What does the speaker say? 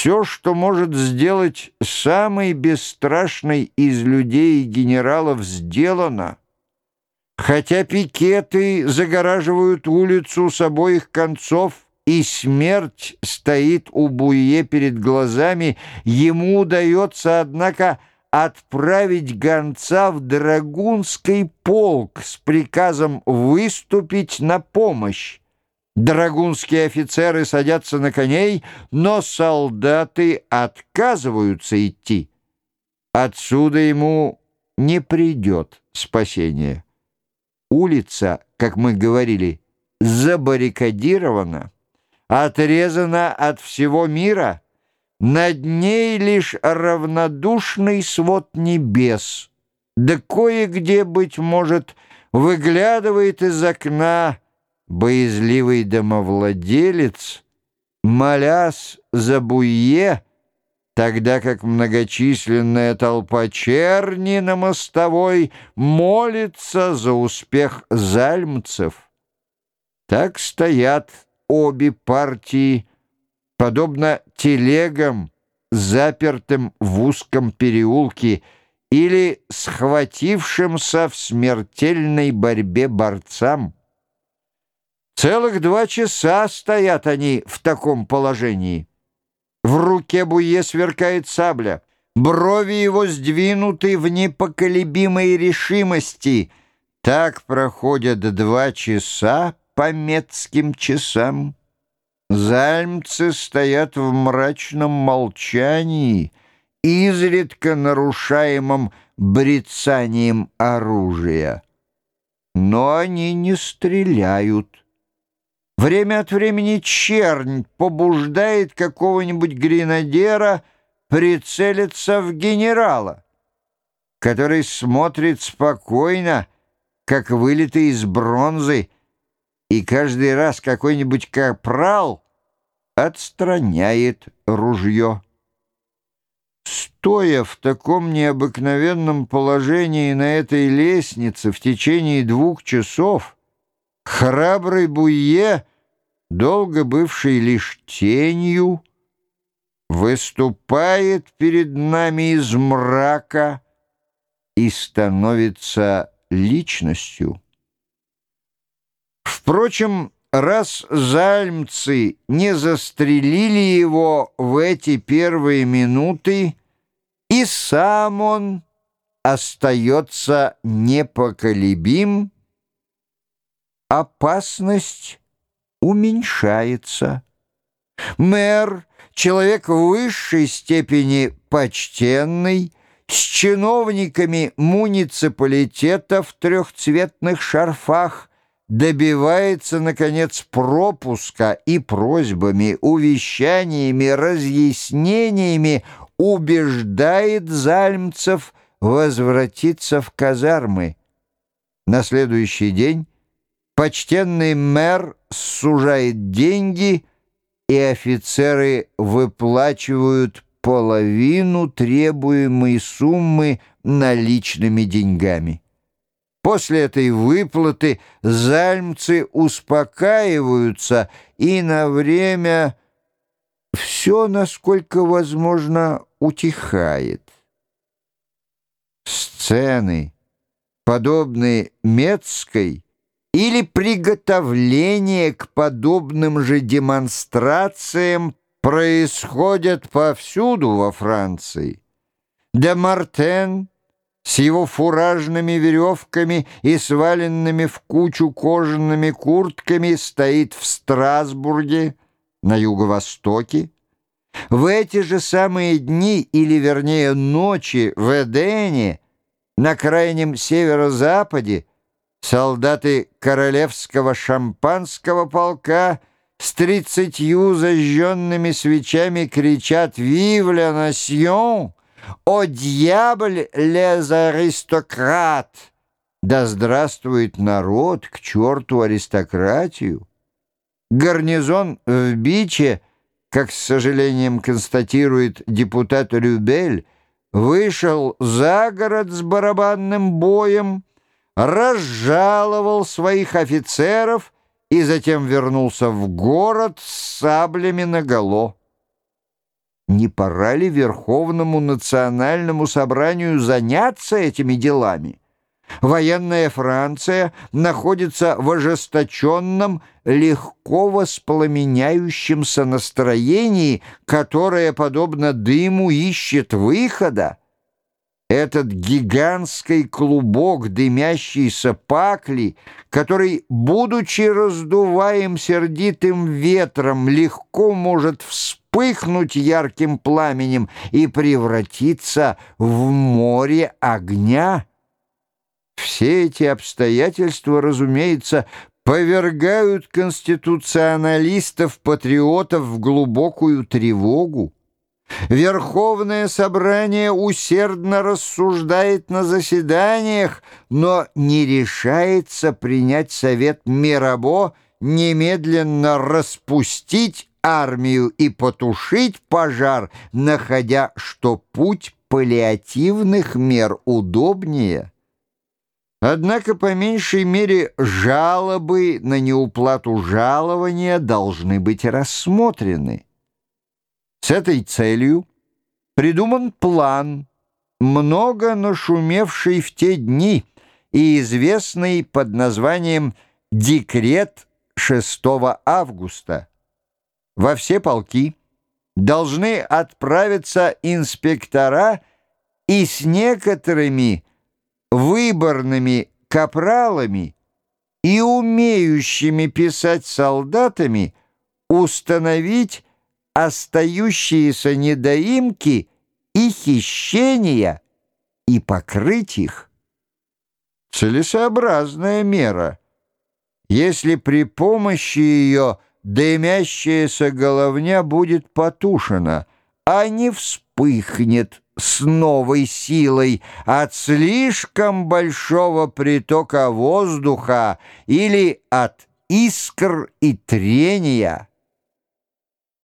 Все, что может сделать самый бесстрашный из людей и генералов, сделано. Хотя пикеты загораживают улицу с обоих концов, и смерть стоит у Буе перед глазами, ему удается, однако, отправить гонца в Драгунский полк с приказом выступить на помощь. Драгунские офицеры садятся на коней, но солдаты отказываются идти. Отсюда ему не придет спасение. Улица, как мы говорили, забаррикадирована, отрезана от всего мира. Над ней лишь равнодушный свод небес, да кое-где, быть может, выглядывает из окна боязливый домовладелец, молясь за буе, тогда как многочисленная толпа черни на мостовой молится за успех зальмцев. Так стоят обе партии, подобно телегам, запертым в узком переулке, или схватившимся в смертельной борьбе борцам. Целых два часа стоят они в таком положении. В руке Буе сверкает сабля. Брови его сдвинуты в непоколебимой решимости. Так проходят два часа по метским часам. Зальмцы стоят в мрачном молчании, изредка нарушаемом брецанием оружия. Но они не стреляют. Время от времени чернь побуждает какого-нибудь гренадера прицелиться в генерала, который смотрит спокойно, как вылитый из бронзы, и каждый раз какой-нибудь капрал отстраняет ружье. Стоя в таком необыкновенном положении на этой лестнице в течение двух часов, храбрый Буе долго бывший лишь тенью, выступает перед нами из мрака и становится личностью. Впрочем, раз зальмцы не застрелили его в эти первые минуты, и сам он остается непоколебим, опасность уменьшается. Мэр, человек в высшей степени почтенный, с чиновниками муниципалитета в трехцветных шарфах, добивается, наконец, пропуска и просьбами, увещаниями, разъяснениями убеждает зальмцев возвратиться в казармы. На следующий день Почтенный мэр сужает деньги, и офицеры выплачивают половину требуемой суммы наличными деньгами. После этой выплаты зальмцы успокаиваются и на время все, насколько возможно, утихает. Сцены, подобные Мецкой, или приготовление к подобным же демонстрациям происходят повсюду во Франции. Де Мартен с его фуражными веревками и сваленными в кучу кожаными куртками стоит в Страсбурге на юго-востоке. В эти же самые дни, или вернее ночи, в Эдене, на крайнем северо-западе, солдаты королевского шампанского полка с тридцатью зажженными свечами кричат «Вив ля насьон! О дьябль лез аристократ!» Да здравствует народ, к черту аристократию! Гарнизон в Биче, как с сожалением констатирует депутат Рюбель, вышел за город с барабанным боем, разжаловал своих офицеров и затем вернулся в город с саблями наголо. не пора ли Верховному национальному собранию заняться этими делами? Военная Франция находится в ожесточенном, легко воспламеняющемся настроении, которое, подобно дыму, ищет выхода. Этот гигантский клубок дымящейся пакли, который, будучи раздуваем сердитым ветром, легко может вспыхнуть ярким пламенем и превратиться в море огня. Все эти обстоятельства, разумеется, повергают конституционалистов-патриотов в глубокую тревогу. Верховное собрание усердно рассуждает на заседаниях, но не решается принять совет Мирабо немедленно распустить армию и потушить пожар, находя, что путь паллиативных мер удобнее. Однако, по меньшей мере, жалобы на неуплату жалования должны быть рассмотрены. С этой целью придуман план, много нашумевший в те дни и известный под названием «Декрет 6 августа». Во все полки должны отправиться инспектора и с некоторыми выборными капралами и умеющими писать солдатами установить остающиеся недоимки и хищения и покрыть их. Целесообразная мера, если при помощи ее дымящаяся головня будет потушена, а не вспыхнет с новой силой от слишком большого притока воздуха или от искр и трения.